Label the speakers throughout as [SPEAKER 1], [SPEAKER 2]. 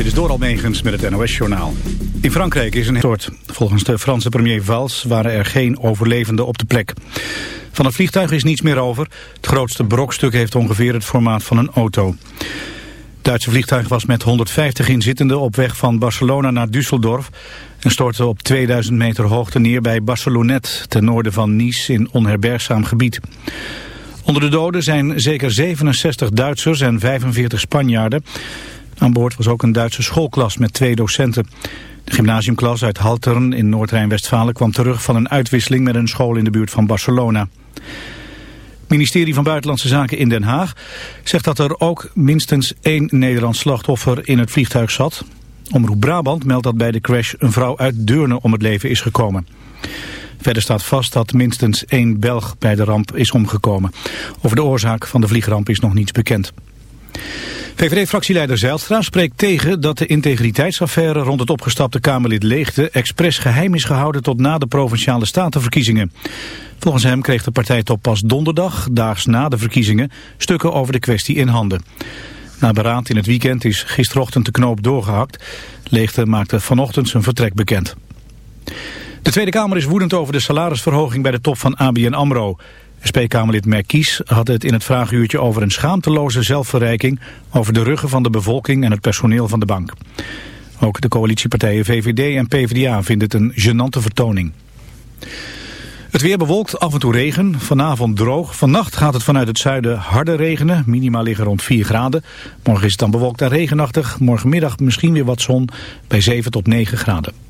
[SPEAKER 1] Dit is door Almegens met het NOS-journaal. In Frankrijk is een soort. Volgens de Franse premier Valls waren er geen overlevenden op de plek. Van het vliegtuig is niets meer over. Het grootste brokstuk heeft ongeveer het formaat van een auto. Het Duitse vliegtuig was met 150 inzittenden op weg van Barcelona naar Düsseldorf... en stortte op 2000 meter hoogte neer bij Barcelonet, ten noorden van Nice in onherbergzaam gebied. Onder de doden zijn zeker 67 Duitsers en 45 Spanjaarden. Aan boord was ook een Duitse schoolklas met twee docenten. De gymnasiumklas uit Haltern in Noord-Rijn-Westfalen kwam terug van een uitwisseling met een school in de buurt van Barcelona. Het ministerie van Buitenlandse Zaken in Den Haag zegt dat er ook minstens één Nederlands slachtoffer in het vliegtuig zat. Omroep Brabant meldt dat bij de crash een vrouw uit Deurne om het leven is gekomen. Verder staat vast dat minstens één Belg bij de ramp is omgekomen. Over de oorzaak van de vliegramp is nog niets bekend. VVD-fractieleider Zijlstra spreekt tegen dat de integriteitsaffaire rond het opgestapte Kamerlid Leegte expres geheim is gehouden tot na de Provinciale Statenverkiezingen. Volgens hem kreeg de partijtop pas donderdag, daags na de verkiezingen, stukken over de kwestie in handen. Na beraad in het weekend is gisterochtend de knoop doorgehakt. Leegte maakte vanochtend zijn vertrek bekend. De Tweede Kamer is woedend over de salarisverhoging bij de top van ABN AMRO. SP-Kamerlid Merkies had het in het vraaguurtje over een schaamteloze zelfverrijking over de ruggen van de bevolking en het personeel van de bank. Ook de coalitiepartijen VVD en PvdA vinden het een genante vertoning. Het weer bewolkt, af en toe regen, vanavond droog. Vannacht gaat het vanuit het zuiden harder regenen, minima liggen rond 4 graden. Morgen is het dan bewolkt en regenachtig, morgenmiddag misschien weer wat zon bij 7 tot 9 graden.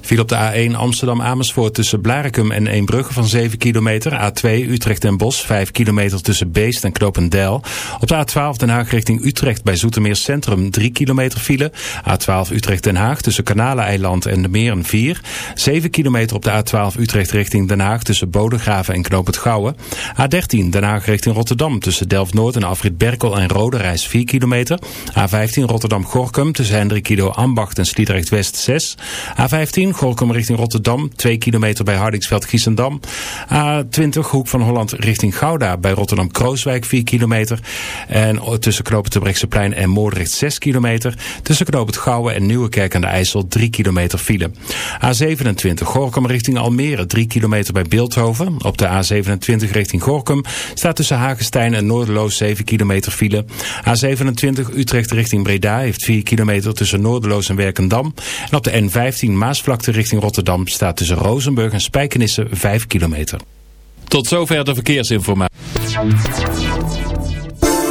[SPEAKER 2] Viel op de A1 Amsterdam-Amersfoort tussen Blarikum en Eembrugge van 7 kilometer. A2 Utrecht en Bos 5 kilometer tussen Beest en Knopendijl. Op de A12 Den Haag richting Utrecht bij Zoetermeer Centrum 3 kilometer file. A12 Utrecht-Den Haag tussen Kanaleiland en de Meren 4. 7 kilometer op de A12 Utrecht richting Den Haag tussen Bodegraven en Knoop het Gouwen. A13 Den Haag richting Rotterdam tussen Delft-Noord en Afrit Berkel en Roderijs 4 kilometer. A15 Rotterdam-Gorkum tussen Hendrik Ido Ambacht en Sliedrecht-West 6. A15 Gorkum richting Rotterdam. 2 kilometer bij Hardingsveld Giesendam. A20 Hoek van Holland richting Gouda bij Rotterdam-Krooswijk 4 kilometer. En tussen Knopen Terbrechtseplein en Moordrecht 6 kilometer. Tussen Knopen Gouwen en Nieuwekerk aan de IJssel 3 kilometer file. A27 Gorkum richting Almere 3 kilometer bij Beeldhoven. Op de A27 richting Gorkum staat tussen Hagenstein en Noorderloos 7 kilometer file. A27 Utrecht richting Breda heeft 4 kilometer tussen Noorderloos en Werkendam. En op de N15 Maasvlak richting Rotterdam staat tussen Rozenburg en Spijkenisse 5 kilometer. Tot zover de verkeersinformatie.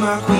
[SPEAKER 3] my queen.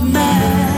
[SPEAKER 4] man.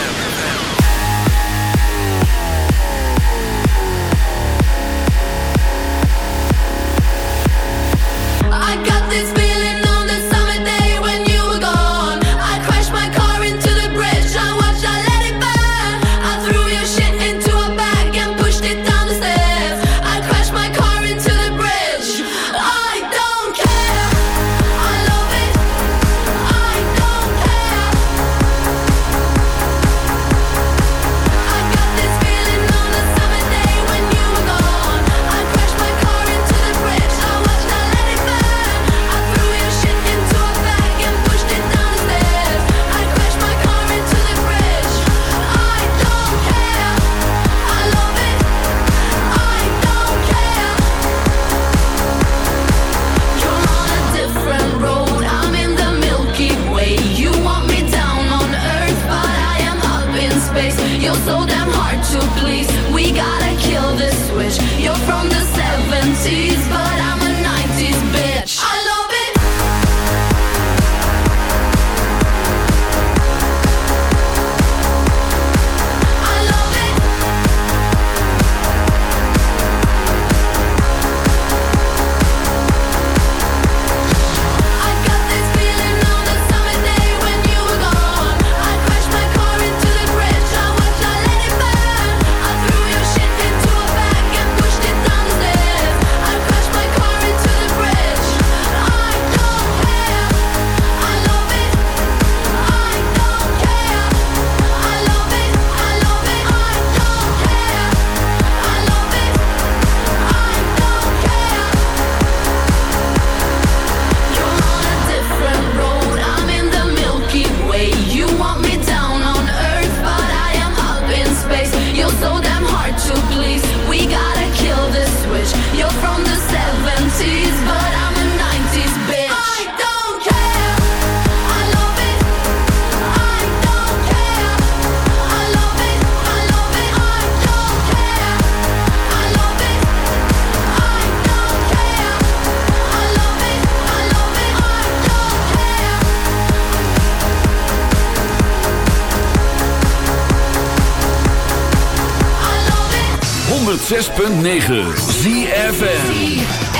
[SPEAKER 5] 106.9 ZFN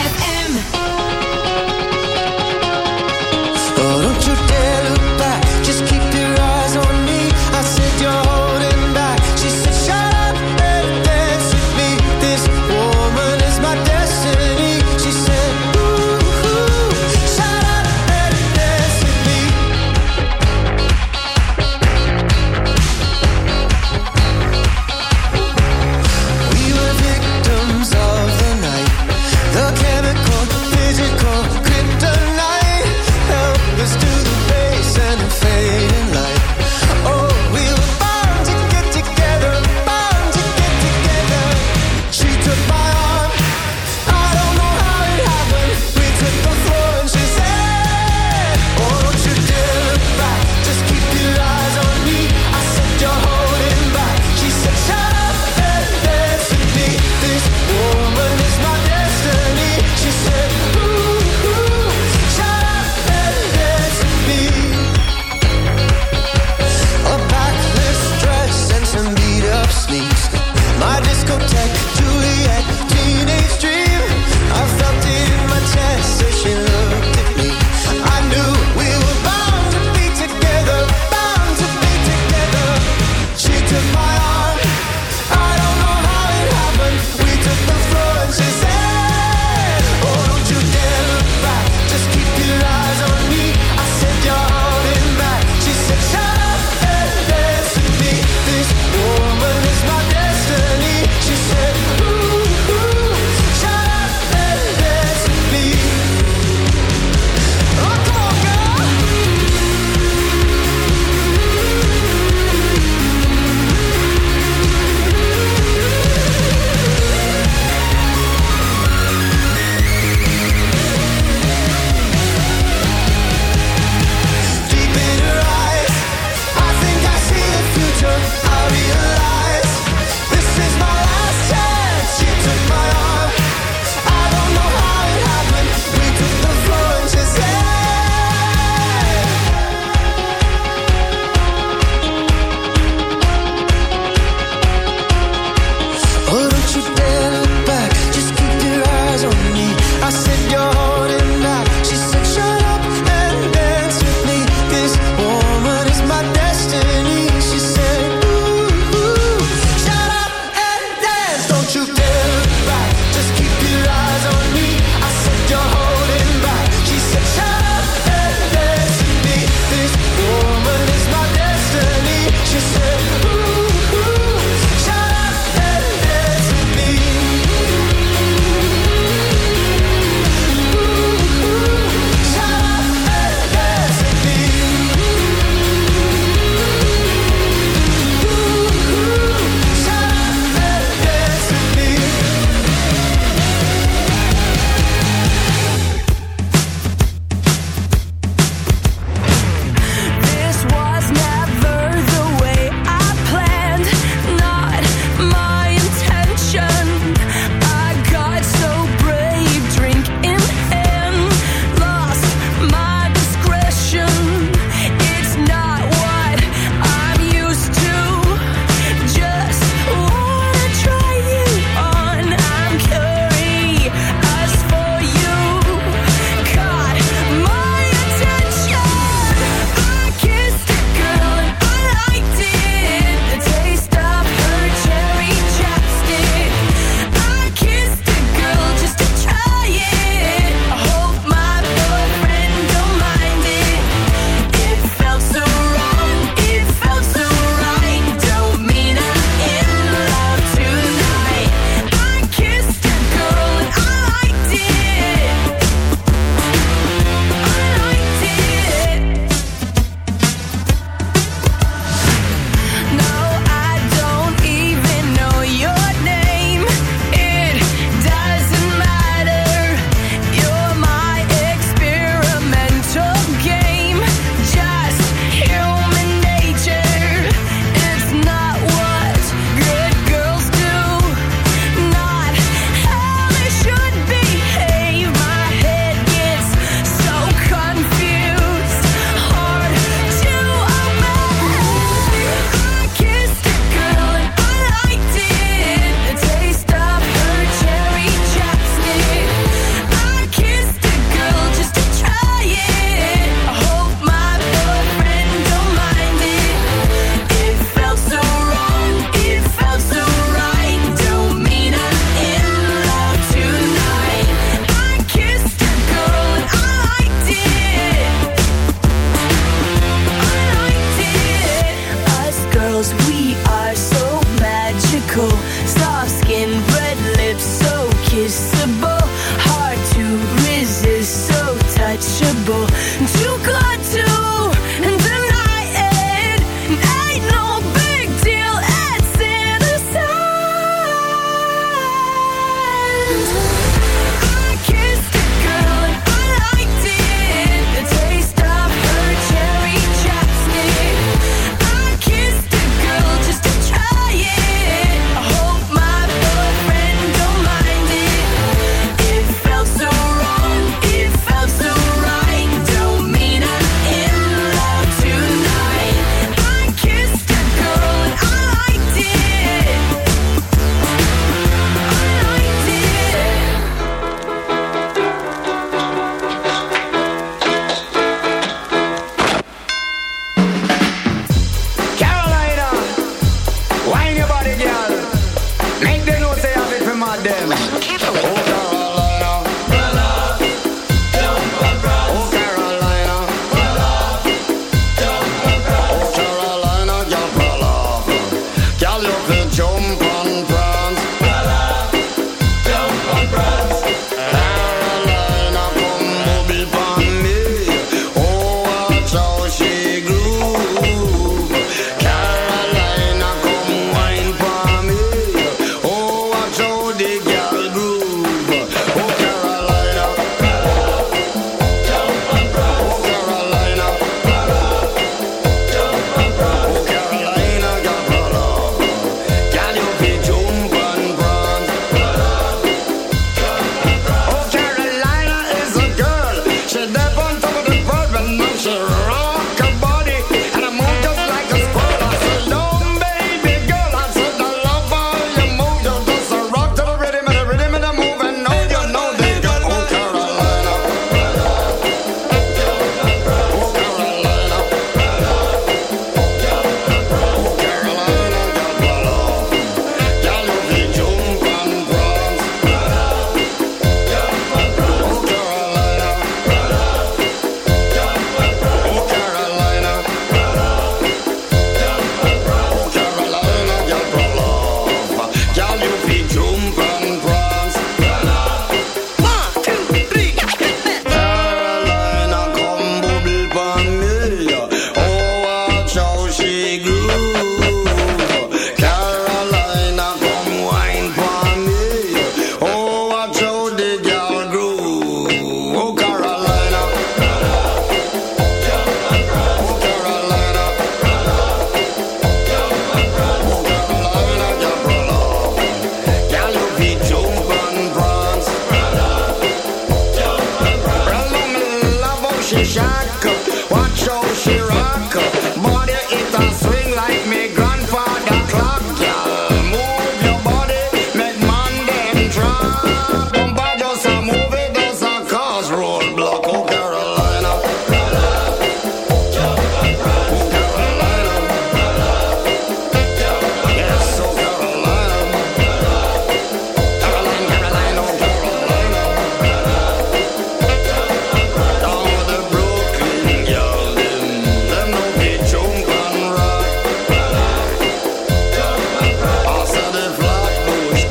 [SPEAKER 5] soft skin,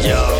[SPEAKER 5] Yo.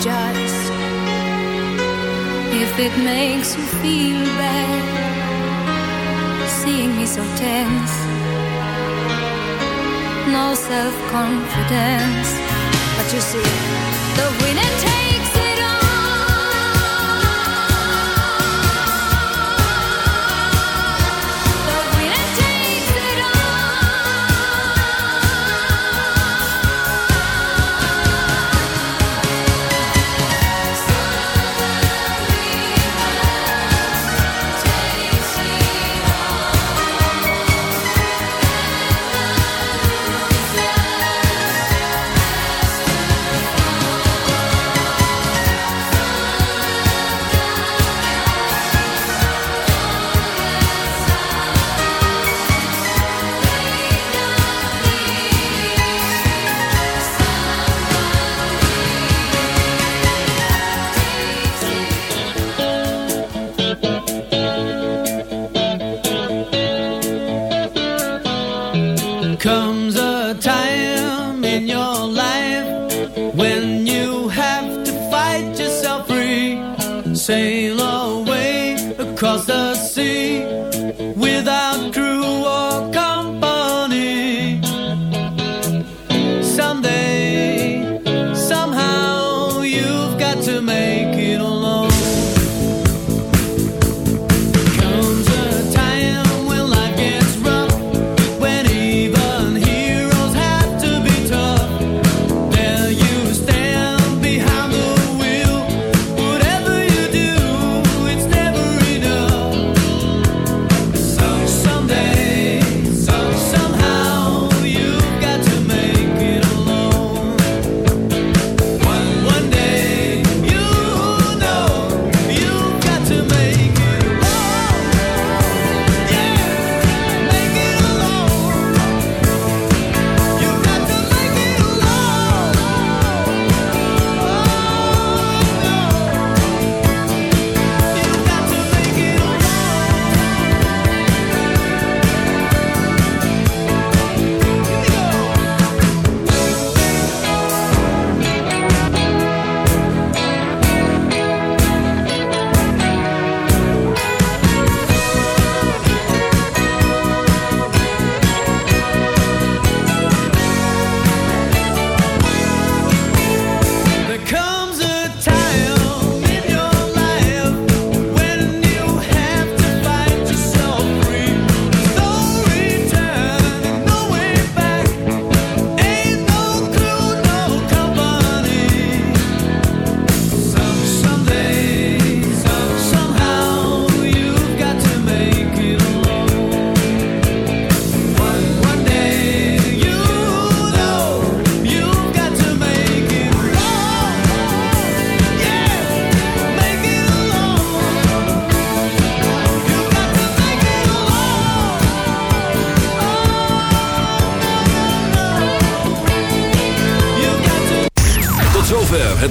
[SPEAKER 5] Just if it makes you feel bad. Seeing me so tense. No self-confidence. But you see the
[SPEAKER 6] winning